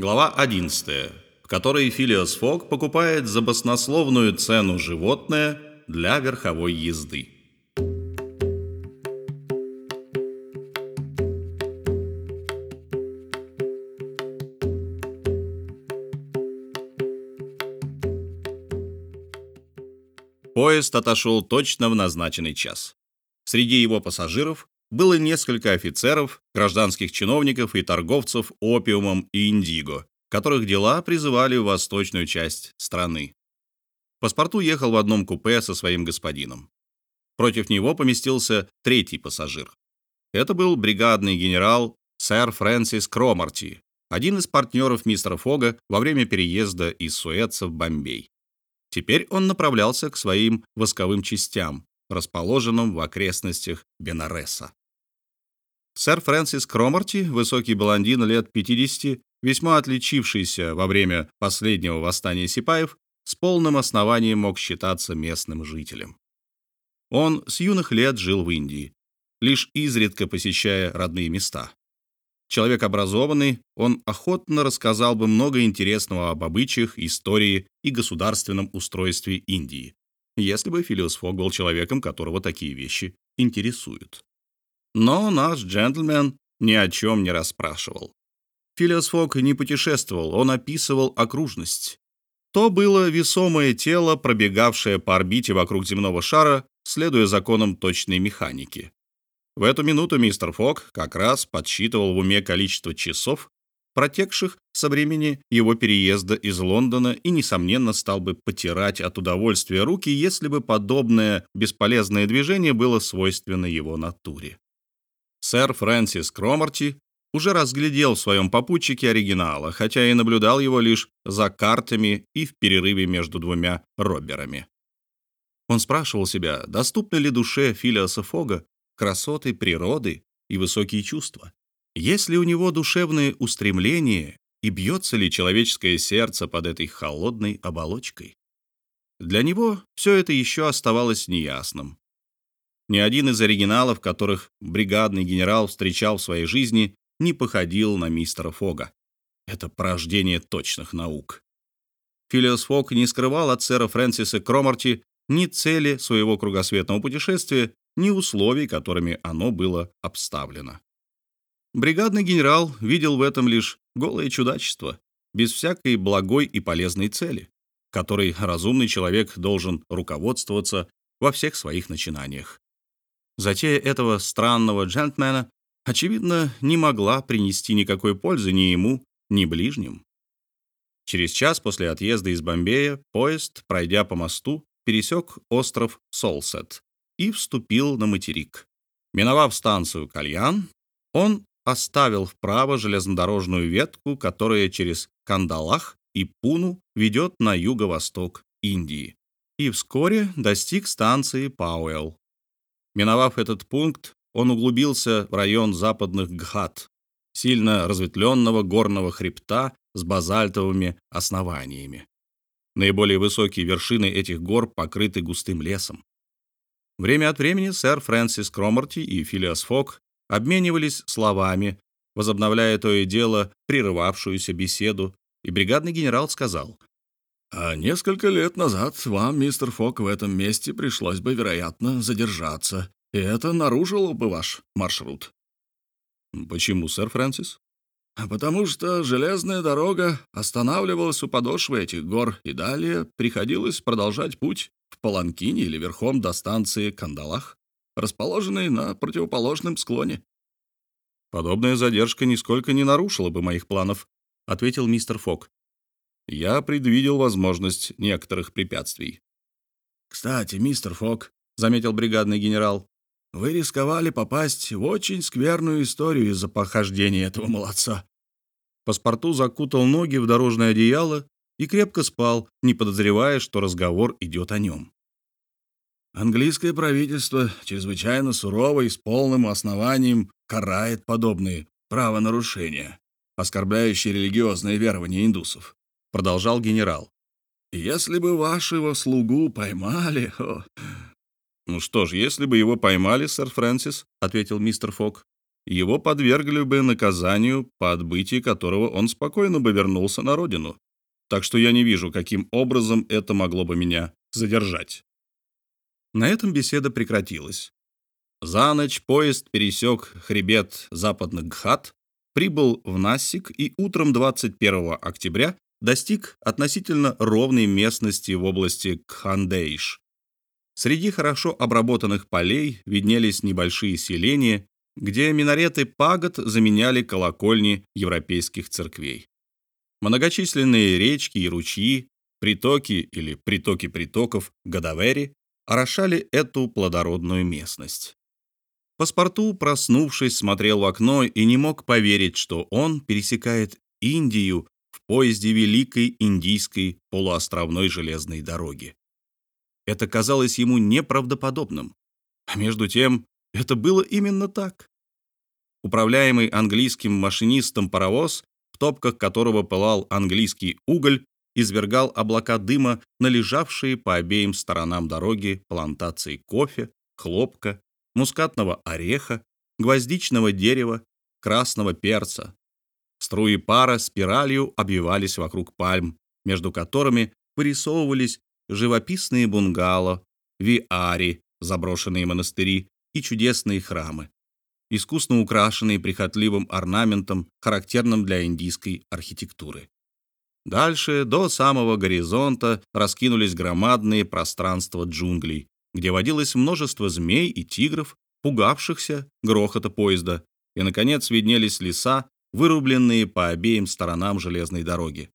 Глава 11, в которой Филиос Фок покупает за баснословную цену животное для верховой езды. Поезд отошел точно в назначенный час. Среди его пассажиров было несколько офицеров, гражданских чиновников и торговцев опиумом и индиго, которых дела призывали в восточную часть страны. Паспорту ехал в одном купе со своим господином. Против него поместился третий пассажир. Это был бригадный генерал сэр Фрэнсис Кромарти, один из партнеров мистера Фога во время переезда из Суэца в Бомбей. Теперь он направлялся к своим восковым частям, расположенным в окрестностях Бенареса. Сэр Фрэнсис Кромарти, высокий блондин лет 50, весьма отличившийся во время последнего восстания сипаев, с полным основанием мог считаться местным жителем. Он с юных лет жил в Индии, лишь изредка посещая родные места. Человек образованный, он охотно рассказал бы много интересного об обычаях, истории и государственном устройстве Индии, если бы Филиос Фог был человеком, которого такие вещи интересуют. Но наш джентльмен ни о чем не расспрашивал. Филиас Фок не путешествовал, он описывал окружность. То было весомое тело, пробегавшее по орбите вокруг земного шара, следуя законам точной механики. В эту минуту мистер Фок как раз подсчитывал в уме количество часов, протекших со времени его переезда из Лондона и, несомненно, стал бы потирать от удовольствия руки, если бы подобное бесполезное движение было свойственно его натуре. Сэр Фрэнсис Кромарти уже разглядел в своем попутчике оригинала, хотя и наблюдал его лишь за картами и в перерыве между двумя роберами. Он спрашивал себя, доступны ли душе Филиаса Фога красоты природы и высокие чувства. Есть ли у него душевные устремления и бьется ли человеческое сердце под этой холодной оболочкой? Для него все это еще оставалось неясным. Ни один из оригиналов, которых бригадный генерал встречал в своей жизни, не походил на мистера Фога. Это порождение точных наук. Филиос Фог не скрывал от сэра Фрэнсиса Кромарти ни цели своего кругосветного путешествия, ни условий, которыми оно было обставлено. Бригадный генерал видел в этом лишь голое чудачество, без всякой благой и полезной цели, которой разумный человек должен руководствоваться во всех своих начинаниях. Затея этого странного джентльмена, очевидно, не могла принести никакой пользы ни ему, ни ближним. Через час после отъезда из Бомбея поезд, пройдя по мосту, пересек остров Солсет и вступил на материк. Миновав станцию Кальян, он оставил вправо железнодорожную ветку, которая через Кандалах и Пуну ведет на юго-восток Индии, и вскоре достиг станции Пауэлл. Миновав этот пункт, он углубился в район западных Гхат, сильно разветвленного горного хребта с базальтовыми основаниями. Наиболее высокие вершины этих гор покрыты густым лесом. Время от времени сэр Фрэнсис Кромарти и Филиас Фок обменивались словами, возобновляя то и дело прерывавшуюся беседу, и бригадный генерал сказал, а несколько лет назад вам, мистер Фок, в этом месте пришлось бы, вероятно, задержаться, и это нарушило бы ваш маршрут. Почему, сэр Фрэнсис? А потому что железная дорога останавливалась у подошвы этих гор, и далее приходилось продолжать путь в Паланкине или верхом до станции Кандалах, расположенной на противоположном склоне. «Подобная задержка нисколько не нарушила бы моих планов», — ответил мистер Фок я предвидел возможность некоторых препятствий. «Кстати, мистер Фок», — заметил бригадный генерал, — «вы рисковали попасть в очень скверную историю из-за похождения этого молодца». Паспорту закутал ноги в дорожное одеяло и крепко спал, не подозревая, что разговор идет о нем. Английское правительство чрезвычайно сурово и с полным основанием карает подобные правонарушения, оскорбляющие религиозные верования индусов. — продолжал генерал. «Если бы вашего слугу поймали...» о... «Ну что ж, если бы его поймали, сэр Фрэнсис», — ответил мистер Фок, его подвергли бы наказанию, по отбытии которого он спокойно бы вернулся на родину. Так что я не вижу, каким образом это могло бы меня задержать. На этом беседа прекратилась. За ночь поезд пересек хребет западных Гхат, прибыл в Нассик и утром 21 октября достиг относительно ровной местности в области Кхандейш. Среди хорошо обработанных полей виднелись небольшие селения, где минареты пагод заменяли колокольни европейских церквей. Многочисленные речки и ручьи, притоки или притоки притоков Гадавери орошали эту плодородную местность. Паспорту, проснувшись, смотрел в окно и не мог поверить, что он пересекает Индию поезде Великой Индийской полуостровной железной дороги. Это казалось ему неправдоподобным. А между тем, это было именно так. Управляемый английским машинистом паровоз, в топках которого пылал английский уголь, извергал облака дыма на лежавшие по обеим сторонам дороги плантации кофе, хлопка мускатного ореха, гвоздичного дерева, красного перца. Струи пара спиралью обвивались вокруг пальм, между которыми вырисовывались живописные бунгало, виари, заброшенные монастыри и чудесные храмы, искусно украшенные прихотливым орнаментом, характерным для индийской архитектуры. Дальше, до самого горизонта, раскинулись громадные пространства джунглей, где водилось множество змей и тигров, пугавшихся грохота поезда, и, наконец, виднелись леса, вырубленные по обеим сторонам железной дороги.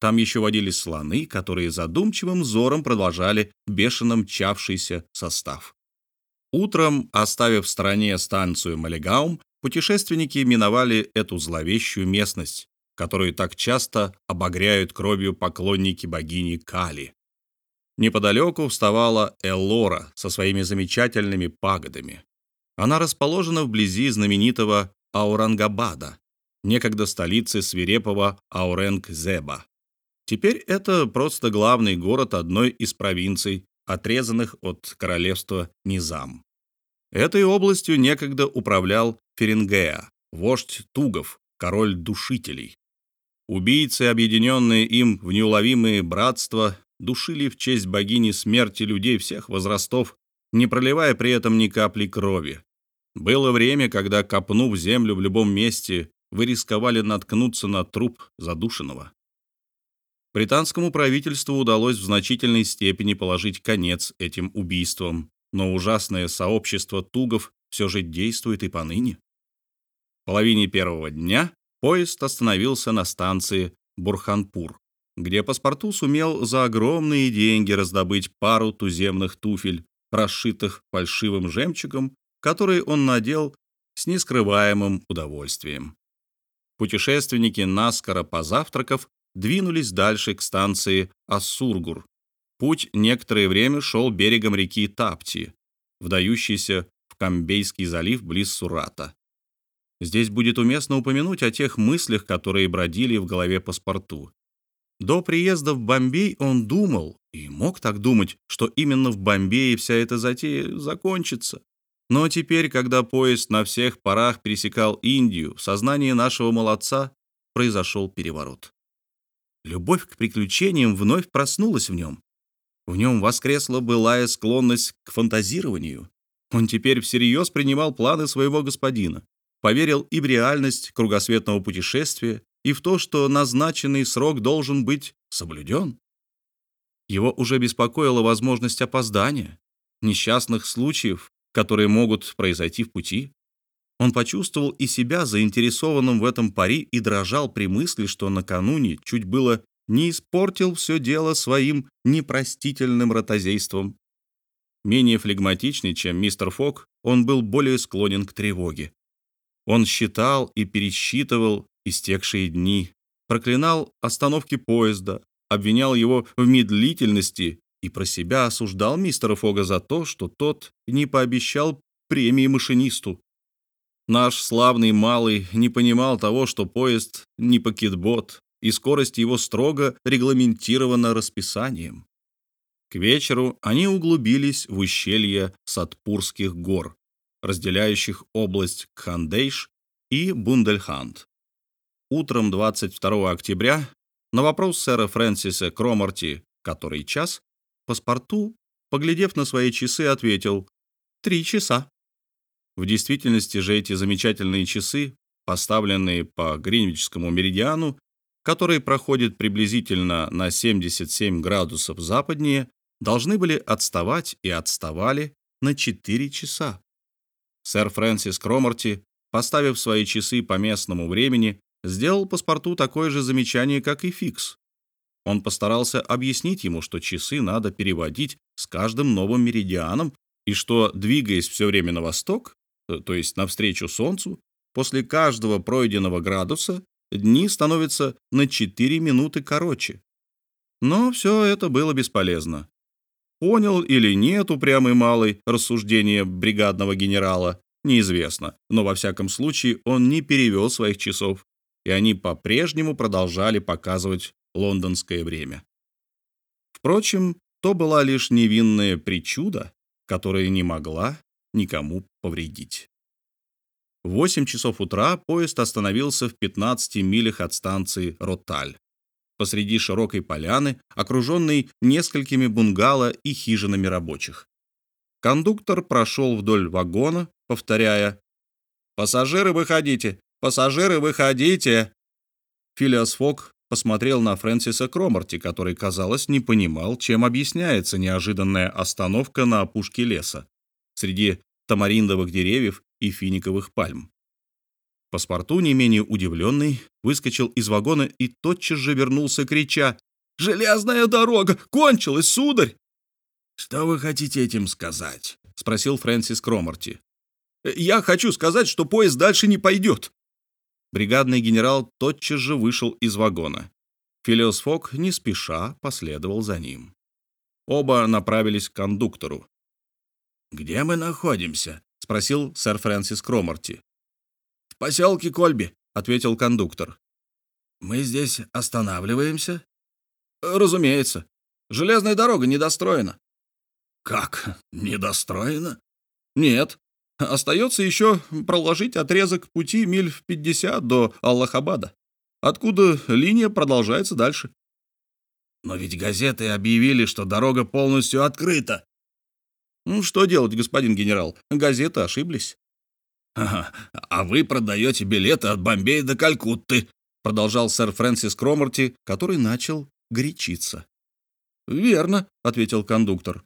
Там еще водились слоны, которые задумчивым взором продолжали бешено мчавшийся состав. Утром, оставив в стороне станцию Малегаум, путешественники миновали эту зловещую местность, которую так часто обогряют кровью поклонники богини Кали. Неподалеку вставала Эллора со своими замечательными пагодами. Она расположена вблизи знаменитого Аурангабада, некогда столицы свирепого Ауренгзеба. Теперь это просто главный город одной из провинций, отрезанных от королевства Низам. Этой областью некогда управлял Ферингеа, вождь Тугов, король душителей. Убийцы, объединенные им в неуловимые братства, душили в честь богини смерти людей всех возрастов, не проливая при этом ни капли крови. Было время, когда, копнув землю в любом месте, вы рисковали наткнуться на труп задушенного. Британскому правительству удалось в значительной степени положить конец этим убийствам, но ужасное сообщество тугов все же действует и поныне. В половине первого дня поезд остановился на станции Бурханпур где паспорту сумел за огромные деньги раздобыть пару туземных туфель, расшитых фальшивым жемчугом, которые он надел с нескрываемым удовольствием. Путешественники, наскоро позавтракав, двинулись дальше к станции Ассургур. Путь некоторое время шел берегом реки Тапти, вдающейся в Камбейский залив близ Сурата. Здесь будет уместно упомянуть о тех мыслях, которые бродили в голове паспорту. До приезда в Бомбей он думал, и мог так думать, что именно в Бомбее вся эта затея закончится. Но теперь, когда поезд на всех парах пересекал Индию, в сознании нашего молодца произошел переворот. Любовь к приключениям вновь проснулась в нем. В нем воскресла былая склонность к фантазированию. Он теперь всерьез принимал планы своего господина, поверил и в реальность кругосветного путешествия, и в то, что назначенный срок должен быть соблюден. Его уже беспокоила возможность опоздания, несчастных случаев, которые могут произойти в пути. Он почувствовал и себя заинтересованным в этом пари и дрожал при мысли, что накануне чуть было не испортил все дело своим непростительным ротозейством. Менее флегматичный, чем мистер Фок, он был более склонен к тревоге. Он считал и пересчитывал истекшие дни, проклинал остановки поезда, обвинял его в медлительности и про себя осуждал мистера Фога за то, что тот не пообещал премии машинисту. Наш славный малый не понимал того, что поезд не пакетбот, и скорость его строго регламентирована расписанием. К вечеру они углубились в ущелье Сатпурских гор, разделяющих область Кхандейш и Бундельханд. Утром 22 октября на вопрос сэра Фрэнсиса Кромарти, который час, паспорту, поглядев на свои часы, ответил «Три часа». В действительности же эти замечательные часы, поставленные по Гринвичскому меридиану, который проходит приблизительно на 77 градусов западнее, должны были отставать и отставали на 4 часа. Сэр Фрэнсис Кромарти, поставив свои часы по местному времени, сделал паспорту такое же замечание, как и Фикс. Он постарался объяснить ему, что часы надо переводить с каждым новым меридианом, и что, двигаясь все время на восток, э, то есть навстречу Солнцу, после каждого пройденного градуса дни становятся на 4 минуты короче. Но все это было бесполезно. Понял или нет упрямый малый рассуждение бригадного генерала, неизвестно, но во всяком случае он не перевел своих часов, и они по-прежнему продолжали показывать лондонское время. Впрочем, то была лишь невинная причуда, которая не могла никому повредить. В 8 часов утра поезд остановился в 15 милях от станции Роталь посреди широкой поляны, окруженной несколькими бунгало и хижинами рабочих. Кондуктор прошел вдоль вагона, повторяя «Пассажиры, выходите! Пассажиры, выходите!» Филиас Фок посмотрел на Фрэнсиса Кромарти, который, казалось, не понимал, чем объясняется неожиданная остановка на опушке леса среди тамариндовых деревьев и финиковых пальм. Паспорту, не менее удивленный, выскочил из вагона и тотчас же вернулся, крича «Железная дорога! Кончилась, сударь!» «Что вы хотите этим сказать?» — спросил Фрэнсис Кромарти. «Я хочу сказать, что поезд дальше не пойдет». Бригадный генерал тотчас же вышел из вагона. Филиос Фок не спеша последовал за ним. Оба направились к кондуктору. «Где мы находимся?» — спросил сэр Фрэнсис Кромарти. «В поселке Кольби», — ответил кондуктор. «Мы здесь останавливаемся?» «Разумеется. Железная дорога недостроена». «Как? Недостроена?» «Нет. Остается еще проложить отрезок пути миль в 50 до Аллахабада, откуда линия продолжается дальше». «Но ведь газеты объявили, что дорога полностью открыта». «Ну, что делать, господин генерал? Газеты ошиблись». «Ага, а вы продаете билеты от Бомбея до Калькутты», продолжал сэр Фрэнсис Кромарти, который начал горячиться. «Верно», — ответил кондуктор.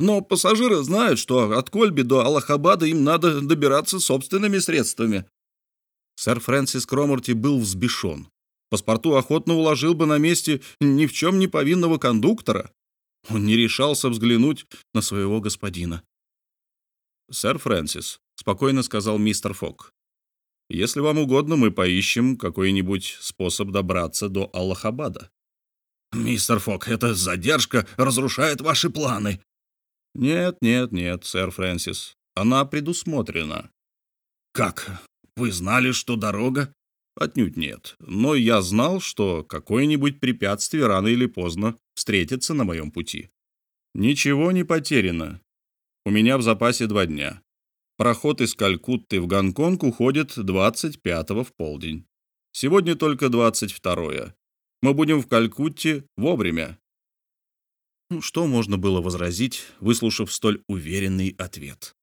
«Но пассажиры знают, что от Кольби до Аллахабада им надо добираться собственными средствами». Сэр Фрэнсис Кромарти был взбешен. Паспорту охотно уложил бы на месте ни в чем не повинного кондуктора. Он не решался взглянуть на своего господина. «Сэр Фрэнсис», спокойно сказал мистер Фок. Если вам угодно, мы поищем какой-нибудь способ добраться до Аллахабада. Мистер Фок, эта задержка разрушает ваши планы. Нет, нет, нет, сэр Фрэнсис. Она предусмотрена. Как? Вы знали, что дорога? Отнюдь нет. Но я знал, что какое-нибудь препятствие рано или поздно встретится на моем пути. Ничего не потеряно. У меня в запасе два дня. Проход из Калькутты в Гонконг уходит 25-го в полдень. Сегодня только 22-е. Мы будем в Калькутте вовремя. Ну, что можно было возразить, выслушав столь уверенный ответ?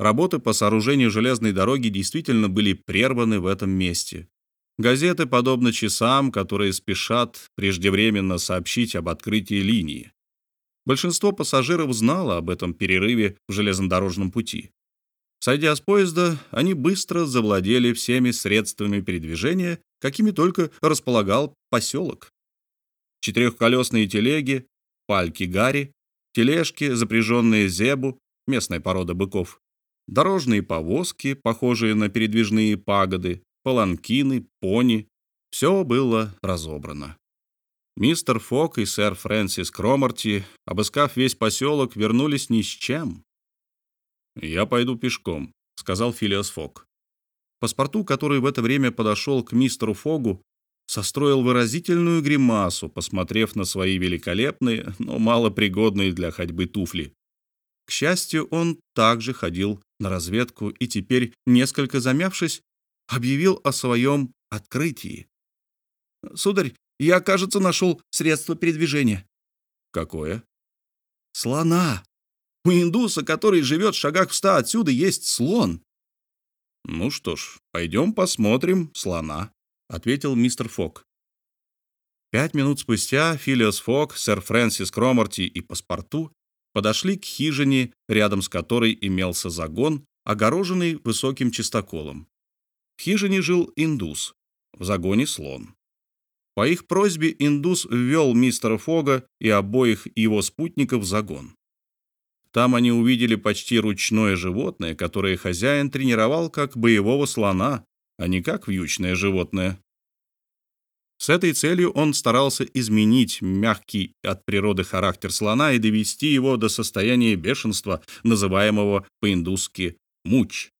Работы по сооружению железной дороги действительно были прерваны в этом месте. Газеты, подобно часам, которые спешат преждевременно сообщить об открытии линии. Большинство пассажиров знало об этом перерыве в железнодорожном пути. Сойдя с поезда, они быстро завладели всеми средствами передвижения, какими только располагал поселок. Четырехколесные телеги, пальки-гари, тележки, запряженные зебу, местная порода быков, дорожные повозки, похожие на передвижные пагоды, паланкины, пони — все было разобрано. Мистер Фок и сэр Фрэнсис Кромарти, обыскав весь поселок, вернулись ни с чем. «Я пойду пешком», — сказал Филиас Фог. Паспорту, который в это время подошел к мистеру Фогу, состроил выразительную гримасу, посмотрев на свои великолепные, но малопригодные для ходьбы туфли. К счастью, он также ходил на разведку и теперь, несколько замявшись, объявил о своем открытии. «Сударь, я, кажется, нашел средство передвижения». «Какое?» «Слона. У индуса, который живет в шагах в ста отсюда, есть слон». «Ну что ж, пойдем посмотрим слона», — ответил мистер Фок. Пять минут спустя Филиос Фок, сэр Фрэнсис Кромарти и паспорту подошли к хижине, рядом с которой имелся загон, огороженный высоким чистоколом. В хижине жил индус, в загоне слон. По их просьбе индус ввел мистера Фога и обоих его спутников в загон. Там они увидели почти ручное животное, которое хозяин тренировал как боевого слона, а не как вьючное животное. С этой целью он старался изменить мягкий от природы характер слона и довести его до состояния бешенства, называемого по-индусски «муч».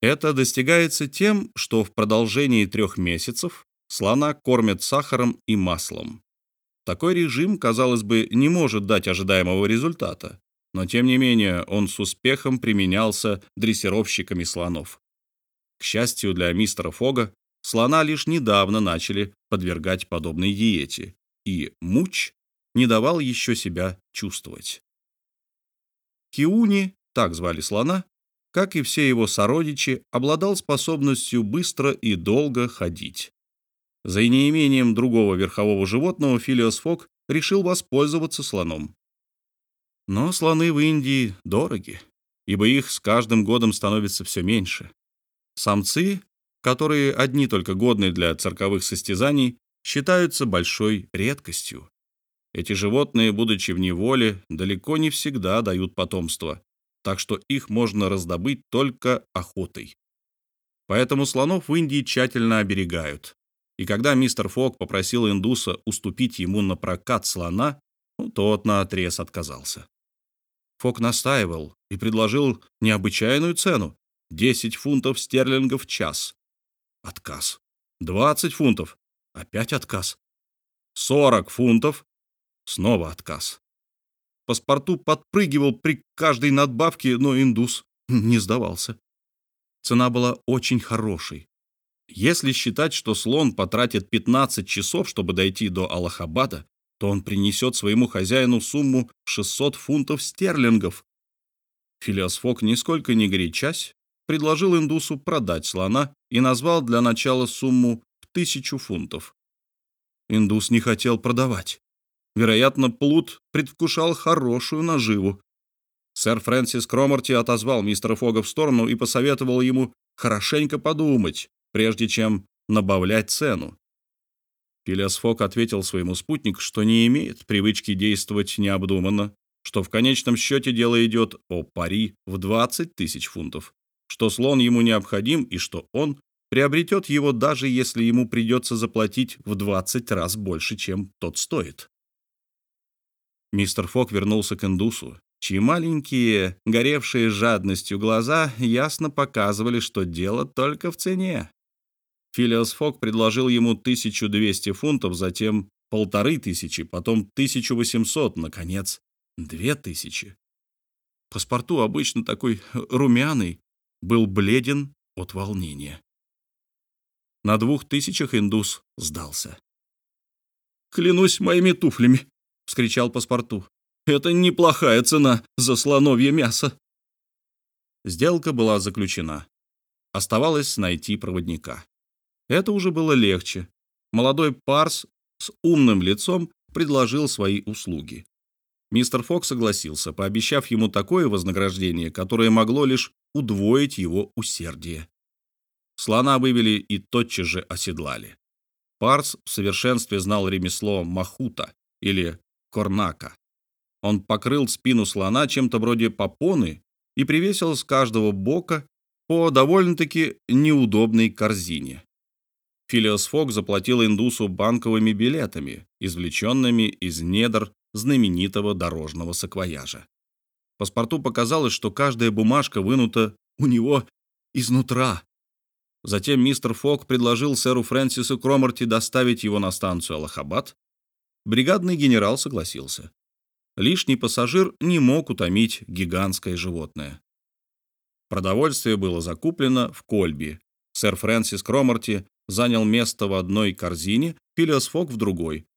Это достигается тем, что в продолжении трех месяцев слона кормят сахаром и маслом. Такой режим, казалось бы, не может дать ожидаемого результата, но тем не менее он с успехом применялся дрессировщиками слонов. К счастью для мистера Фога, Слона лишь недавно начали подвергать подобной диете, и муч не давал еще себя чувствовать. Киуни, так звали слона, как и все его сородичи, обладал способностью быстро и долго ходить. За неимением другого верхового животного Филиос Фок решил воспользоваться слоном. Но слоны в Индии дороги, ибо их с каждым годом становится все меньше. Самцы которые одни только годны для цирковых состязаний, считаются большой редкостью. Эти животные, будучи в неволе, далеко не всегда дают потомство, так что их можно раздобыть только охотой. Поэтому слонов в Индии тщательно оберегают. И когда мистер Фок попросил индуса уступить ему на прокат слона, ну, тот наотрез отказался. Фок настаивал и предложил необычайную цену — 10 фунтов стерлингов в час. Отказ. 20 фунтов. Опять отказ. 40 фунтов. Снова отказ. Паспорту подпрыгивал при каждой надбавке, но индус не сдавался. Цена была очень хорошей. Если считать, что слон потратит 15 часов, чтобы дойти до Аллахабада, то он принесет своему хозяину сумму 600 фунтов стерлингов. Филиас Фок, нисколько не горячась, предложил индусу продать слона и назвал для начала сумму в тысячу фунтов. Индус не хотел продавать. Вероятно, Плут предвкушал хорошую наживу. Сэр Фрэнсис Кромарти отозвал мистера Фога в сторону и посоветовал ему хорошенько подумать, прежде чем набавлять цену. Филиас Фок ответил своему спутнику, что не имеет привычки действовать необдуманно, что в конечном счете дело идет о пари в 20 тысяч фунтов что слон ему необходим и что он приобретет его, даже если ему придется заплатить в 20 раз больше, чем тот стоит. Мистер Фок вернулся к индусу, чьи маленькие, горевшие жадностью глаза ясно показывали, что дело только в цене. Филиас Фок предложил ему 1200 фунтов, затем полторы тысячи, потом 1800, наконец, две тысячи. Паспорту обычно такой румяный, был бледен от волнения. На двух тысячах индус сдался. «Клянусь моими туфлями!» — вскричал паспорту. «Это неплохая цена за слоновье мясо!» Сделка была заключена. Оставалось найти проводника. Это уже было легче. Молодой парс с умным лицом предложил свои услуги. Мистер Фок согласился, пообещав ему такое вознаграждение, которое могло лишь удвоить его усердие. Слона вывели и тотчас же оседлали. Парс в совершенстве знал ремесло махута или корнака. Он покрыл спину слона чем-то вроде попоны и привесил с каждого бока по довольно-таки неудобной корзине. Филиос Фок заплатил индусу банковыми билетами, извлеченными из недр знаменитого дорожного саквояжа. Паспорту показалось, что каждая бумажка вынута у него изнутра. Затем мистер Фок предложил сэру Фрэнсису Кромарти доставить его на станцию Аллахабад. Бригадный генерал согласился. лишний пассажир не мог утомить гигантское животное. Продовольствие было закуплено в Кольби. Сэр Фрэнсис Кромарти занял место в одной корзине, Филиас Фок в другой.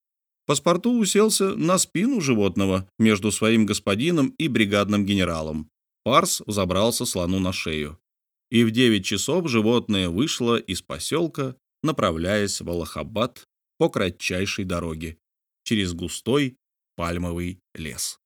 Паспорту уселся на спину животного между своим господином и бригадным генералом. Парс забрался слону на шею. И в 9 часов животное вышло из поселка, направляясь в Аллахабад по кратчайшей дороге через густой пальмовый лес.